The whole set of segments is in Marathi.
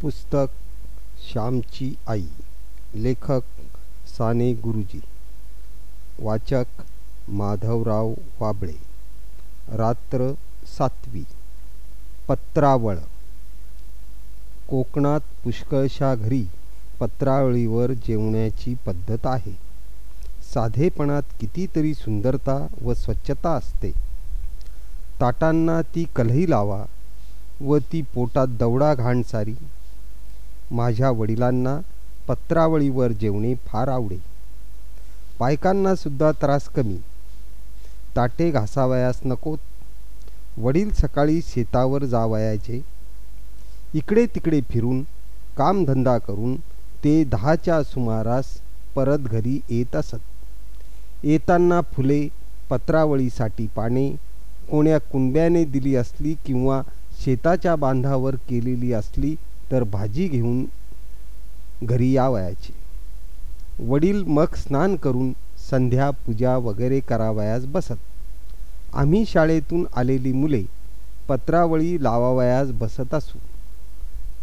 पुस्तक श्यामची आई. लेखक साने गुरुजी. वाचक माधवराव वाबळे. रात्र सातवी. पत्रावळ. कोकणात पुष्कळशा घरी पत्रावळीवर जेवण्याची पद्धत आहे. साधेपणात कितीतरी सुंदरता व स्वच्छता असते. ताटांना ती कलही लावा व ती पोटात दवडा घाणसारी माझ्या वडिलांना पत्रावळीवर जेवणे फार आवडे. बायकांनासुद्धा त्रास कमी. ताटे घासावयास नकोत वडील सकाळी शेतावर जावयाचे. इकडे तिकडे फिरून कामधंदा करून ते दहाच्या सुमारास परत घरी येत असत. येताना फुले पत्रावळीसाठी पाने कोण्या कुंब्याने दिली असली किंवा शेताच्या बांधावर केलेली असली तर भाजी घेऊन घरी यावयाची. वडील मग स्नान करून संध्या पूजा वगैरे करावयास बसत. आम्ही शाळेतून आलेली मुले पत्रावळी लावावयास बसत असू.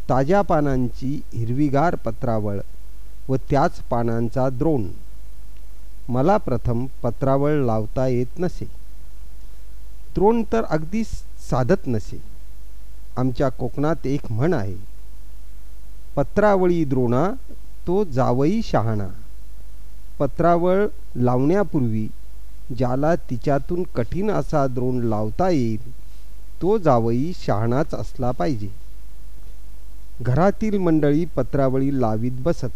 ताज्या पानांची हिरवीगार पत्रावळ व त्याच पानांचा द्रोण. मला प्रथम पत्रावळ लावता येत नसे. द्रोण तर अगदी साधत नसे. आमच्या कोकणात एक म्हण आहे पत्रावळी द्रोणा तो जावई शहाणा. पत्रावळ लावण्यापूर्वी ज्याला तिच्यातून कठीण असा द्रोण लावता येईल तो जावई शहाणाच असला पाहिजे. घरातील मंडळी पत्रावळी लावीत बसत.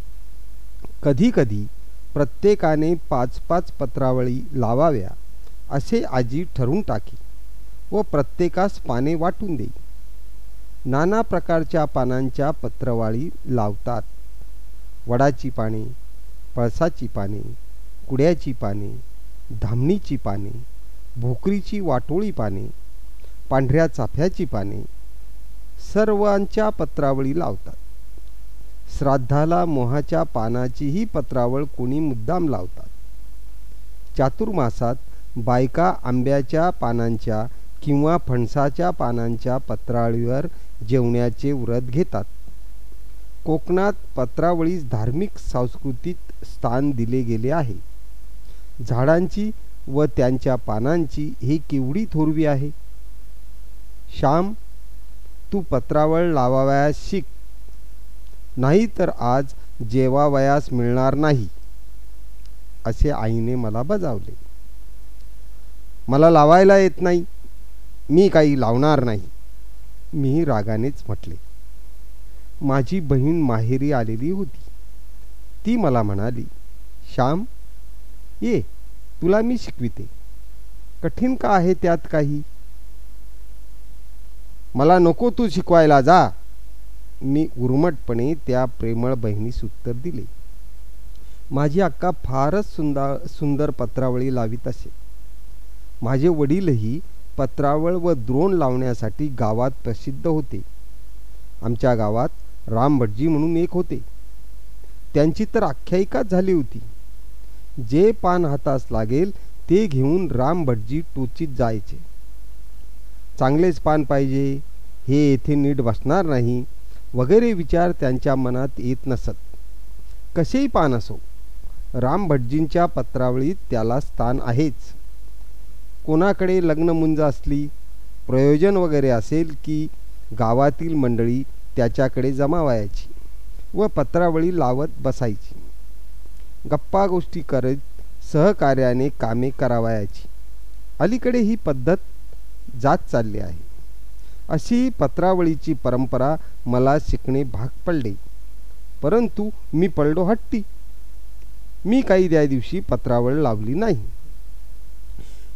कधीकधी प्रत्येकाने पाच पाच पत्रावळी लावाव्या असे आजी ठरून टाकी व प्रत्येकास पाने वाटून देई. नाना प्रकारच्या पानांच्या पत्रवाळी लावतात. वडाची पाने पळसाची पाने कुड्याची पाने धामणीची पाने भोकरीची वाटोळी पाने पांढऱ्या चाफ्याची पाने सर्वांच्या पत्रावळी लावतात. श्राद्धाला मोहाच्या पानाचीही पत्रावळ कोणी मुद्दाम लावतात. चातुर्मासात बायका आंब्याच्या पानांच्या किंवा फणसाच्या पानांच्या पत्रावळीवर जेवण्याचे व्रत घेतात. कोकणात पत्रावळीस धार्मिक सांस्कृतिक स्थान दिले गेले आहे. झाडांची व त्यांच्या पानांची ही केवढी थोरवी आहे. श्याम तू पत्रावळ लावावयास शिक. नाही तर आज जेवावयास मिळणार नाही असे आईने मला बजावले. मला लावायला येत नाही. मी काही लावणार नाही. मी रागानेच म्हटले. माझी बहीण माहेरी आलेली होती. ती मला म्हणाली श्याम ये तुला मी शिकविते. कठीण का आहे त्यात काही? मला नको तू शिकवायला जा. मी उर्मटपणे त्या प्रेमळ बहिणीस उत्तर दिले. माझी अक्का फारच सुंदर सुंदर पत्रावळी लावित असे. माझे वडीलही पत्रावळ व द्रोण लावण्यासाठी गावात प्रसिद्ध होते. आमच्या गावात रामभटजी म्हणून एक होते. त्यांची तर आख्यायिकाच झाली होती. जे पान हातास लागेल ते घेऊन रामभटजी टोचीत जायचे. चांगलेच पान पाहिजे हे येथे नीट बसणार नाही वगैरे विचार त्यांच्या मनात येत नसत. कसेही पान असो रामभटजींच्या पत्रावळीत त्याला स्थान आहेच. कोणाकडे लग्नमुंज असली प्रयोजन वगैरे असेल की गावातील मंडळी त्याच्याकडे जमावायची व पत्रावळी लावत बसायची. गप्पा गोष्टी करत सहकार्याने कामे करावयाची. अलीकडे ही पद्धत जात चालली आहे. अशी पत्रावळीची परंपरा मला शिकणे भाग पडले. परंतु मी पडलो हट्टी मी काही त्या दिवशी पत्रावळ लावली नाही.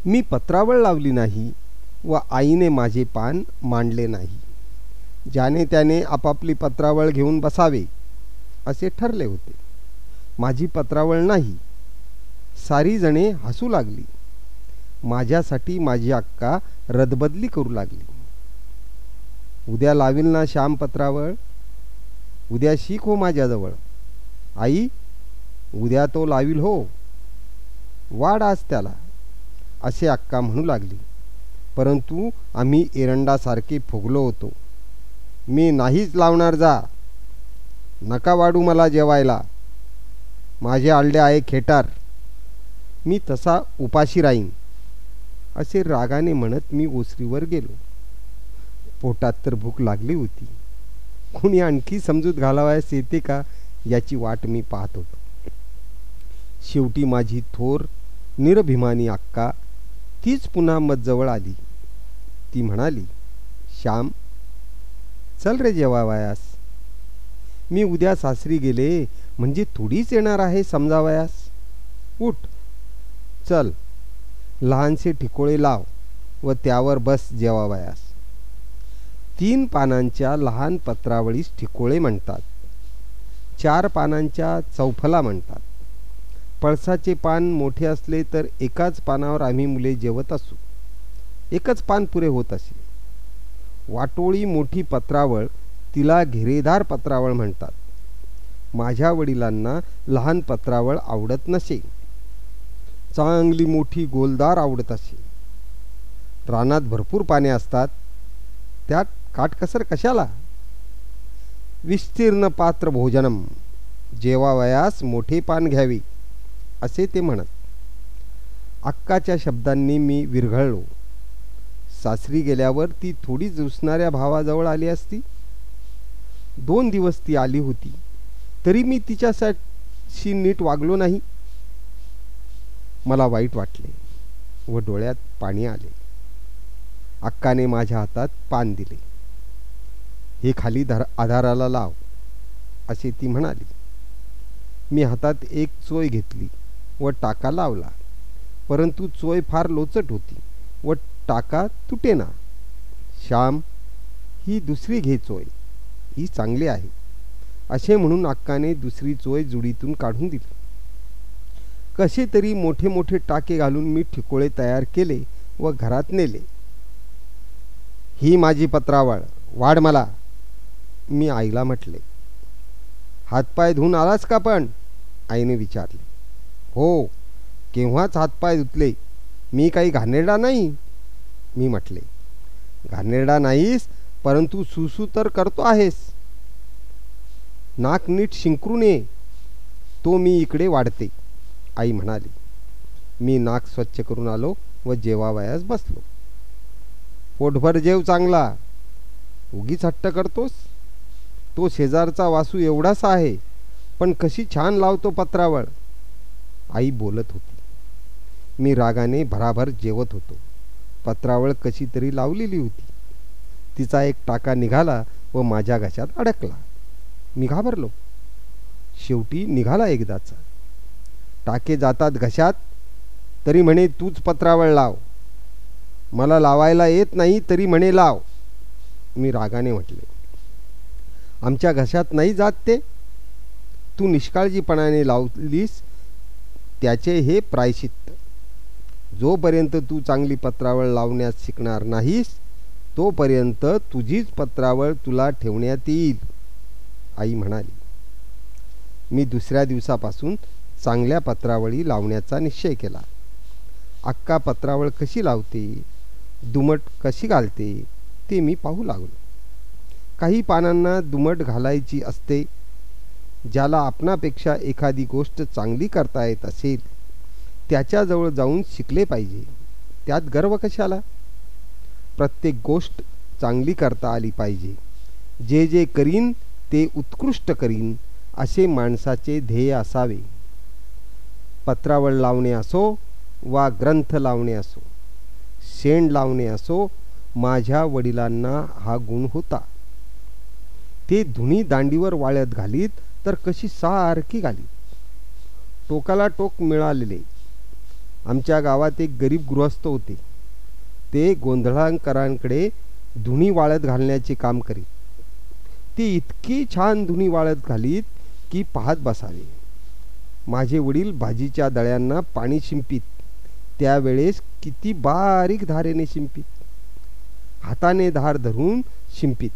मी पत्रावळ लावली नाही व आईने माझे पान मांडले नाही. ज्याने त्याने आपापली पत्रावळ घेऊन बसावे असे ठरले होते. माझी पत्रावळ नाही. सारी जणे हसू लागली. माझ्यासाठी माझी अक्का रदबदली करू लागली. उद्या लावील ना श्याम पत्रावळ? उद्या शिक हो माझ्याजवळ. आई उद्या तो लावील हो. वाढ आज त्याला. असे अक्का म्हणू लागली. परंतु आम्ही एरंडासारखे फुगलो होतो. मी नाहीच लावणार जा. नका वाढू मला जेवायला. माझे आलडे आहे खेटार. मी तसा उपाशी राहीन. असे रागाने म्हणत मी ओसरीवर गेलो. पोटात तर भूक लागली होती. कुणी आणखी समजूत घालावयास येते का याची वाट मी पाहत होतो. शेवटी माझी थोर निरभिमानी अक्का तीच पुन्हा मजजवळ आली. ती म्हणाली श्याम चल रे जेवावयास मी उद्या सासरी गेले म्हणजे थोडीच येणार आहे समजावयास उठ चल लहानसे ठिकोळे लाव व त्यावर बस जेवावयास तीन पानांच्या लहान पत्रावळीस ठिकोळे म्हणतात. चार पानांच्या चौफला म्हणतात. पळसाचे पान मोठे असले तर एकाच पानावर आम्ही मुले जेवत असू. एकच पान पुरे होत असे. वाटोळी मोठी पत्रावळ तिला घेरेदार पत्रावळ म्हणतात. माझ्या वडिलांना लहान पत्रावळ आवडत नसे. चांगली मोठी गोलदार आवडत असे. रानात भरपूर पाने असतात. त्यात काटकसर कशाला? विस्तीर्ण पात्र भोजनम. जेवावयास मोठे पान घ्यावे. असे ते म्हणत अक्काच्या शब्दांनी मी विरघळलो. सासरी गेल्यावर ती थोडी जुसणाऱ्या भावाजवळ आली असती. दोन दिवस ती आली होती. तरी मी तिच्यासाठी नीट वागलो नाही. मला वाईट वाटले व डोळ्यात पाणी आले. अक्काने माझ्या हातात पान दिले. हे खाली धर आधाराला लाव असे ती म्हणाली. मी हातात एक चोय घेतली. व टाका लावला. परंतु चोय फार लोचट होती व टाका तुटेना. श्याम ही दुसरी घे चोय. ही चांगली आहे. असे म्हणून अक्काने दुसरी चोय जुडीतून काढून दिली. कसे तरी मोठे मोठे टाके घालून मी ठिकोळे तयार केले व घरात नेले. ही माझी पत्रावळ. वाढ मला. मी आईला म्हटले. हातपाय धुवून आलास का पण? आईने विचारले. हो केव्हाच हातपाय धुतले? मी काही घाणेरडा नाही? मी म्हटले घाणेरडा नाहीस परंतु सुसू तर करतो आहेस. नाक नीट शिंकरून ये. तो मी इकडे वाढते आई म्हणाली. मी नाक स्वच्छ करून आलो व जेवावयास बसलो. पोटभर जेव चांगला. उगीच हट्ट करतोस? तो शेजारचा वासू एवढाच आहे पण कशी छान लावतो पत्रावळ आई बोलत होती. मी रागाने भराभर जेवत होतो. पत्रावळ कशी तरी लावलेली होती. तिचा एक टाका निघाला व माझ्या घशात अडकला. मी घाबरलो. शेवटी निघाला एकदाचा. टाके जातात घशात तरी म्हणे तूच पत्रावळ लाव. मला लावायला येत नाही तरी म्हणे लाव. मी रागाने म्हटले. आमच्या घशात नाही जात ते? तू निष्काळजीपणाने लावलीस त्याचे हे प्रायशित्त जोपर्यंत तू चांगली पत्रावळ लावण्यास शिकणार नाहीस तोपर्यंत तुझीच पत्रावळ तुला ठेवण्यात येईल आई म्हणाली. मी दुसऱ्या दिवसापासून चांगल्या पत्रावळी लावण्याचा निश्चय केला. अक्का पत्रावळ कशी लावते दुमट कशी घालते ते मी पाहू लागलो. काही पानांना दुमट घालायची असते ज्याला आपणापेक्षा एखादी गोष्ट चांगली करता येत असेल त्याच्याजवळ जाऊन शिकले पाहिजे. त्यात गर्व कशाला? प्रत्येक गोष्ट चांगली करता आली पाहिजे. जे जे करीन ते उत्कृष्ट करीन असे माणसाचे ध्येय असावे. पत्रावळ लावणे असो वा ग्रंथ लावणे असो शेण लावणे असो माझ्या वडिलांना हा गुण होता. ते धुणी दांडीवर वाळत घालीत तर कशी सारखी घाली टोकाला टोक मिळालेले. आमच्या गावात एक गरीब गृहस्थ होते. ते गोंधळांकरांकडे धुणी वाळत घालण्याचे काम करीत. ती इतकी छान धुणी वाळत घालीत की पाहत बसावे. माझे वडील भाजीच्या दळ्यांना पाणी शिंपीत. त्यावेळेस किती बारीक धारेने शिंपीत. हाताने धार धरून शिंपीत.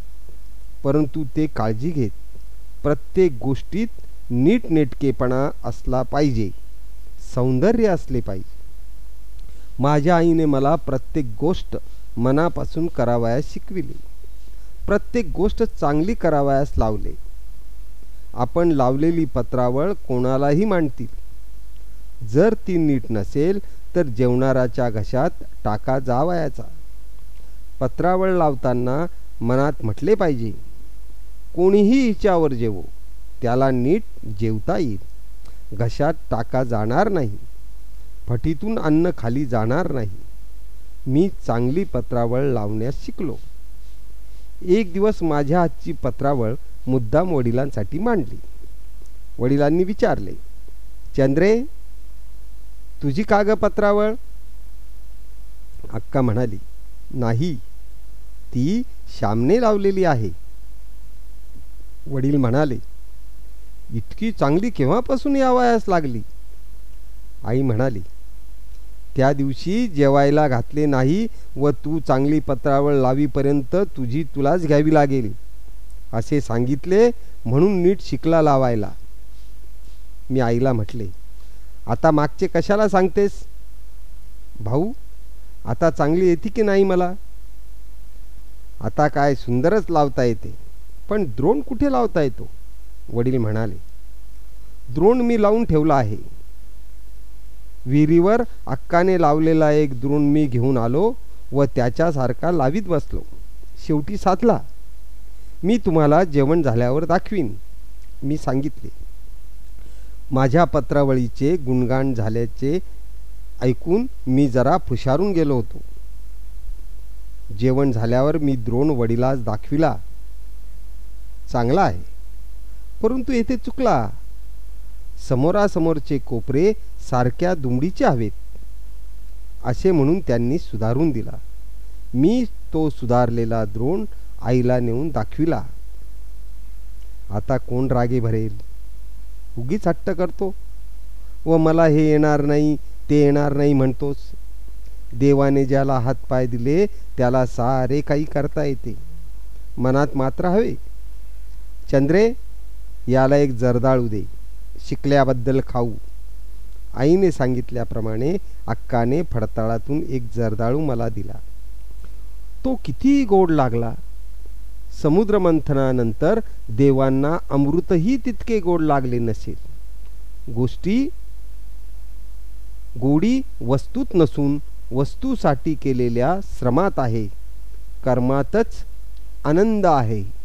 परंतु ते काळजी घेत. प्रत्येक गोष्टीत नीटनेटकेपणा असला पाहिजे. सौंदर्य असले पाहिजे. माझ्या आईने मला प्रत्येक गोष्ट मनापासून करावयास शिकविली. प्रत्येक गोष्ट चांगली करावयास लावले. आपण लावलेली पत्रावळ कोणालाही मांडतील. जर ती नीट नसेल तर जेवणाराच्या घशात टाका जावयाचा. पत्रावळ लावताना मनात म्हटले पाहिजे कोणीही हिच्यावर जेवो त्याला नीट जेवता येईल. घशात टाका जाणार नाही. फटीतून अन्न खाली जाणार नाही. मी चांगली पत्रावळ लावण्यास शिकलो. एक दिवस माझ्या हातची पत्रावळ मुद्दाम वडिलांसाठी मांडली. वडिलांनी विचारले चंद्रे तुझी कागपत्रावळ अक्का म्हणाली नाही ती श्यामने लावलेली आहे. वडील म्हणाले इतकी चांगली केव्हापासून यावयास लागली? आई म्हणाली त्या दिवशी जेवायला घातले नाही व तू चांगली पत्रावळ लावीपर्यंत तुझी तुलाच घ्यावी लागेल असे सांगितले म्हणून नीट शिकला लावायला. मी आईला म्हटले आता मागचे कशाला सांगतेस? भाऊ आता चांगली येते की नाही मला? आता काय सुंदरच लावता येते. पण द्रोण कुठे लावता येतो वडील म्हणाले द्रोण मी लावून ठेवला आहे. विहिरीवर अक्काने लावलेला एक द्रोण मी घेऊन आलो व त्याच्यासारखा लावीत बसलो. शेवटी साधला. मी तुम्हाला जेवण झाल्यावर दाखवीन. मी सांगितले. माझ्या पत्रावळीचे गुणगान झाल्याचे ऐकून मी जरा फुशारून गेलो होतो. जेवण झाल्यावर मी द्रोण वडिलास दाखविला. चांगला आहे. परंतु येथे चुकला. समोरासमोरचे कोपरे सारख्या दुमडीचे हवेत. असे म्हणून त्यांनी सुधारून दिला. मी तो सुधारलेला द्रोण आईला नेऊन दाखविला. आता कोण रागे भरेल? उगीच हट्ट करतो. व मला हे येणार नाही ते येणार नाही म्हणतोस. देवाने ज्याला हातपाय दिले त्याला सारे काही करता येते. मनात मात्र हवे. चंद्रे याला एक जर्दाळू दे. शिकल्याबद्दल खाऊ. आईने सांगितल्याप्रमाणे अक्काने फडताळातून एक जर्दाळू मला दिला. तो किती गोड लागला. समुद्रमंथनानंतर देवांना अमृतही तितके गोड लागले नसेल गोष्टी गोडी वस्तूत नसून वस्तूसाठी केलेल्या श्रमात आहे. कर्मातच आनंद आहे.